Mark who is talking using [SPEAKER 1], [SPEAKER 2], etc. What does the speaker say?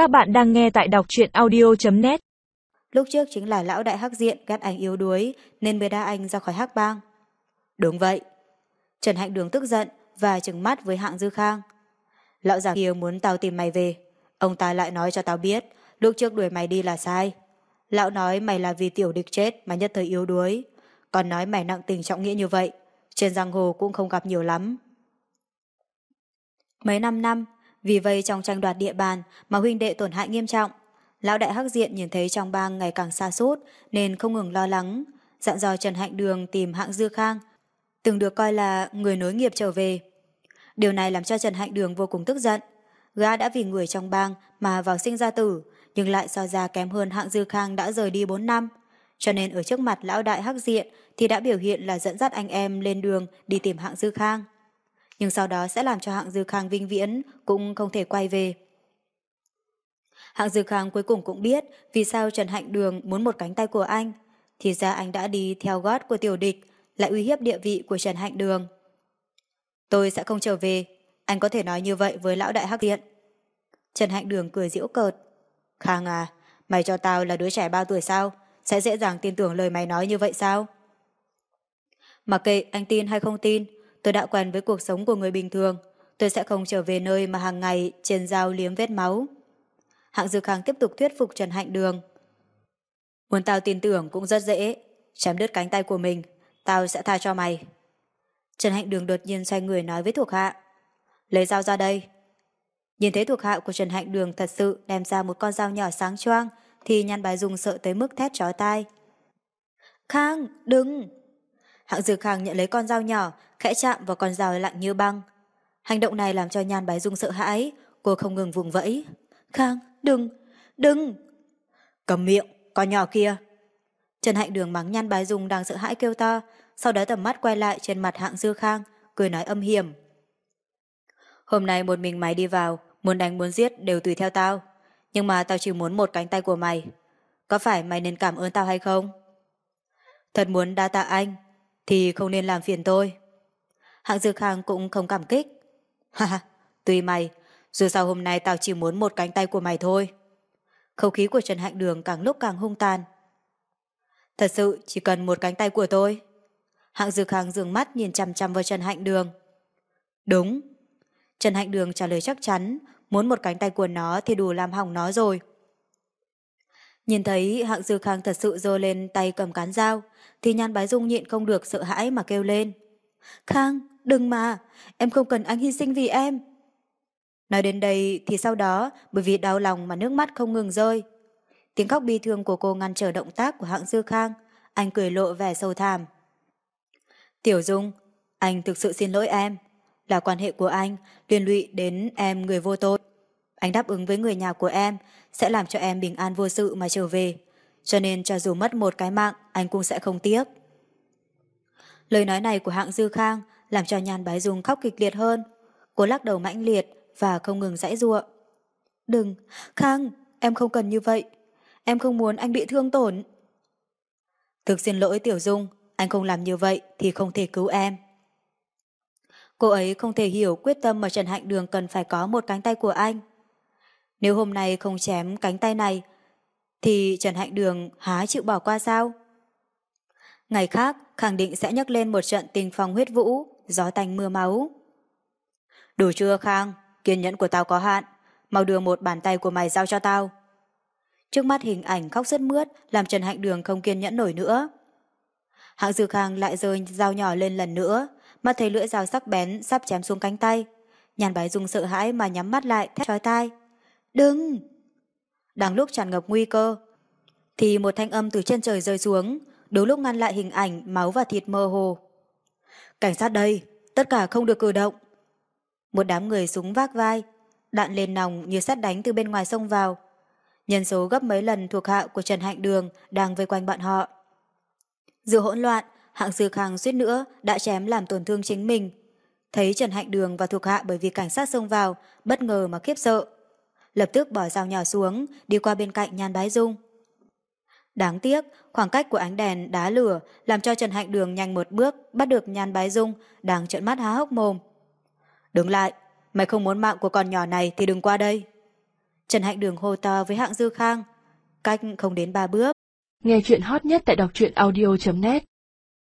[SPEAKER 1] Các bạn đang nghe tại đọc truyện audio.net
[SPEAKER 2] Lúc trước chính là lão đại hắc diện ghét anh yếu đuối nên mới đa anh ra khỏi hắc bang. Đúng vậy. Trần Hạnh Đường tức giận và trừng mắt với hạng Dư Khang. Lão già kia muốn tao tìm mày về. Ông ta lại nói cho tao biết lúc trước đuổi mày đi là sai. Lão nói mày là vì tiểu địch chết mà nhất thời yếu đuối. Còn nói mày nặng tình trọng nghĩa như vậy. Trên giang hồ cũng không gặp nhiều lắm. Mấy năm năm, vì vậy trong tranh đoạt địa bàn mà huynh đệ tổn hại nghiêm trọng. Lão đại hắc diện nhìn thấy trong bang ngày càng xa sút nên không ngừng lo lắng, dặn dò Trần Hạnh Đường tìm hạng Dư Khang, từng được coi là người nối nghiệp trở về. Điều này làm cho Trần Hạnh Đường vô cùng tức giận. Gã đã vì người trong bang mà vào sinh ra tử, nhưng lại so ra kém hơn hạng Dư Khang đã rời đi 4 năm. Cho nên ở trước mặt lão đại hắc diện thì đã biểu hiện là dẫn dắt anh em lên đường đi tìm hạng Dư Khang nhưng sau đó sẽ làm cho hạng Dư Khang vinh viễn cũng không thể quay về. Hạng Dư Khang cuối cùng cũng biết vì sao Trần Hạnh Đường muốn một cánh tay của anh. Thì ra anh đã đi theo gót của tiểu địch, lại uy hiếp địa vị của Trần Hạnh Đường. Tôi sẽ không trở về, anh có thể nói như vậy với lão đại hắc tiện. Trần Hạnh Đường cười giễu cợt. Khang à, mày cho tao là đứa trẻ bao tuổi sao? Sẽ dễ dàng tin tưởng lời mày nói như vậy sao? Mặc kệ anh tin hay không tin, tôi đã quen với cuộc sống của người bình thường. Tôi sẽ không trở về nơi mà hàng ngày trên dao liếm vết máu. Hạng Dư Khang tiếp tục thuyết phục Trần Hạnh Đường. Muốn tao tin tưởng cũng rất dễ. Chém đứt cánh tay của mình, tao sẽ tha cho mày. Trần Hạnh Đường đột nhiên xoay người nói với thuộc hạ. Lấy dao ra đây. Nhìn thấy thuộc hạ của Trần Hạnh Đường thật sự đem ra một con dao nhỏ sáng choang thì nhan bài dùng sợ tới mức thét chói tai. Khang, đừng! Hạng Dư Khang nhận lấy con dao nhỏ, khẽ chạm vào con dao lạnh như băng. Hành động này làm cho Nhan Bái Dung sợ hãi, cô không ngừng vùng vẫy. Khang, đừng, đừng! Cầm miệng, con nhỏ kia! Trần Hạnh Đường mắng Nhan Bái Dung đang sợ hãi kêu to, sau đó tầm mắt quay lại trên mặt Hạng Dư Khang, cười nói âm hiểm. Hôm nay một mình mày đi vào, muốn đánh muốn giết đều tùy theo tao. Nhưng mà tao chỉ muốn một cánh tay của mày. Có phải mày nên cảm ơn tao hay không? Thật muốn đa tạ anh, thì không nên làm phiền tôi. Hạng dược Khang cũng không cảm kích. Ha ha, tùy mày, dù sao hôm nay tao chỉ muốn một cánh tay của mày thôi. Khẩu khí của Trần Hạnh Đường càng lúc càng hung tàn. Thật sự chỉ cần một cánh tay của tôi. Hạng dược Khang dường mắt nhìn chăm chăm vào Trần Hạnh Đường. Đúng. Trần Hạnh Đường trả lời chắc chắn, muốn một cánh tay của nó thì đủ làm hỏng nó rồi. Nhìn thấy hạng dư khang thật sự giơ lên tay cầm cán dao, thì nhan bái dung nhịn không được sợ hãi mà kêu lên. Khang, đừng mà, em không cần anh hy sinh vì em. Nói đến đây thì sau đó, bởi vì đau lòng mà nước mắt không ngừng rơi. Tiếng khóc bi thương của cô ngăn trở động tác của hạng dư khang, anh cười lộ vẻ sâu thảm. Tiểu Dung, anh thực sự xin lỗi em. Là quan hệ của anh liên lụy đến em người vô tội. Anh đáp ứng với người nhà của em sẽ làm cho em bình an vô sự mà trở về. Cho nên cho dù mất một cái mạng, anh cũng sẽ không tiếc. Lời nói này của hạng Dư Khang làm cho Nhan Bái Dung khóc kịch liệt hơn. Cô lắc đầu mãnh liệt và không ngừng dãy giụa. Đừng, Khang, em không cần như vậy. Em không muốn anh bị thương tổn. Thực xin lỗi Tiểu Dung, anh không làm như vậy thì không thể cứu em. Cô ấy không thể hiểu quyết tâm mà Trần Hạnh Đường cần phải có một cánh tay của anh. Nếu hôm nay không chém cánh tay này, thì Trần Hạnh Đường há chịu bỏ qua sao? Ngày khác, khẳng định sẽ nhấc lên một trận tình phong huyết vũ, gió tanh mưa máu. Đủ chưa Khang, kiên nhẫn của tao có hạn, mau đưa một bàn tay của mày giao cho tao. Trước mắt hình ảnh khóc rất mướt làm Trần Hạnh Đường không kiên nhẫn nổi nữa. Hạng Dư Khang lại rơi dao nhỏ lên lần nữa, mắt thấy lưỡi dao sắc bén sắp chém xuống cánh tay. Nhàn bái dung sợ hãi mà nhắm mắt lại thét trói tai. Đừng! Đang lúc tràn ngập nguy cơ, thì một thanh âm từ trên trời rơi xuống, đúng lúc ngăn lại hình ảnh máu và thịt mơ hồ. Cảnh sát đây, tất cả không được cử động. Một đám người súng vác vai, đạn lên nòng như sát đánh từ bên ngoài sông vào. Nhân số gấp mấy lần thuộc hạ của Trần Hạnh Đường đang vây quanh bọn họ. Giữa hỗn loạn, hạng sư khang suýt nữa đã chém làm tổn thương chính mình. Thấy Trần Hạnh Đường và thuộc hạ bởi vì cảnh sát xông vào, bất ngờ mà khiếp sợ lập tức bỏ dao nhỏ xuống, đi qua bên cạnh Nhan Bái Dung. Đáng tiếc, khoảng cách của ánh đèn đá lửa làm cho Trần Hạnh Đường nhanh một bước bắt được Nhan Bái Dung đang trợn mắt há hốc mồm. Đứng lại, mày không muốn mạng của con nhỏ này thì đừng qua đây. Trần Hạnh Đường hô to với hạng Dư Khang. Cách không đến ba bước.
[SPEAKER 3] Nghe chuyện hot nhất tại đọc truyện audio.net